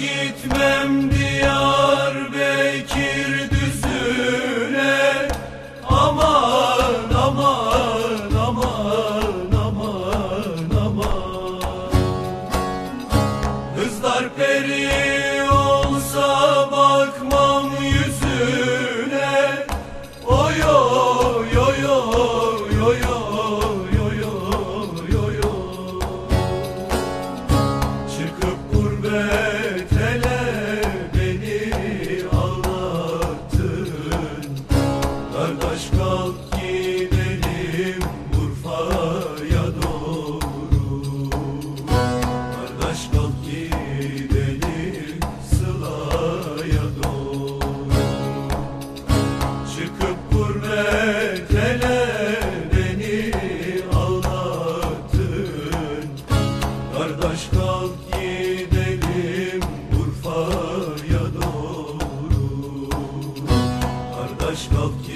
gitmem diyar Bekir düzüne. Aman Kalk gidelim Urfa'ya doğru. Kardeş kalk gidelim Sıla'ya doğru. Çıkıp gurbet ele beni ağlattın Kardeş kalk gidelim Urfa'ya doğru. Kardeş kalk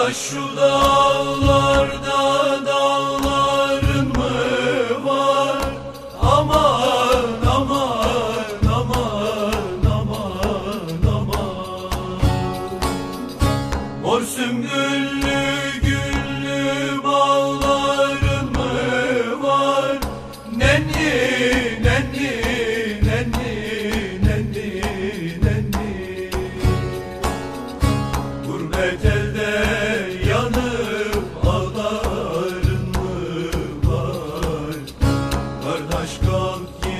Kardeş şu dağlarda dağların mı var? Aman aman aman aman aman Mor sümbüllü güllü bağların mı var? Nenni nenni nenni nenni nenni Gurbet elde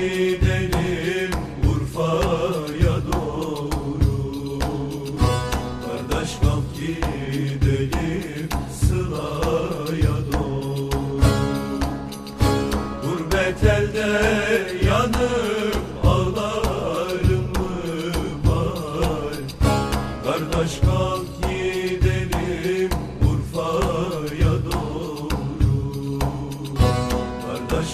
gidelim Urfa'ya doğru. Kardeş kalk gidelim Sıla'ya doğru. Gurbet elde yanıp ağların mı var? Kardeş kalk gidelim Urfa'ya doğru. Kardeş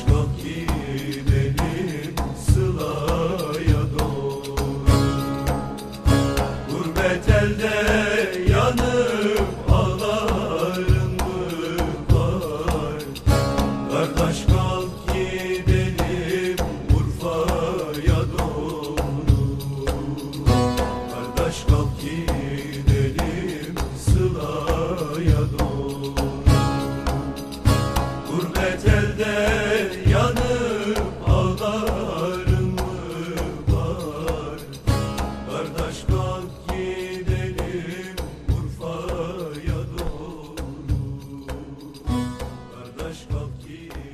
yanıp ağların mı var? Kardeş Urfa'ya doğru Kardeş kalk gidelim Sıla'ya doğru Yeah.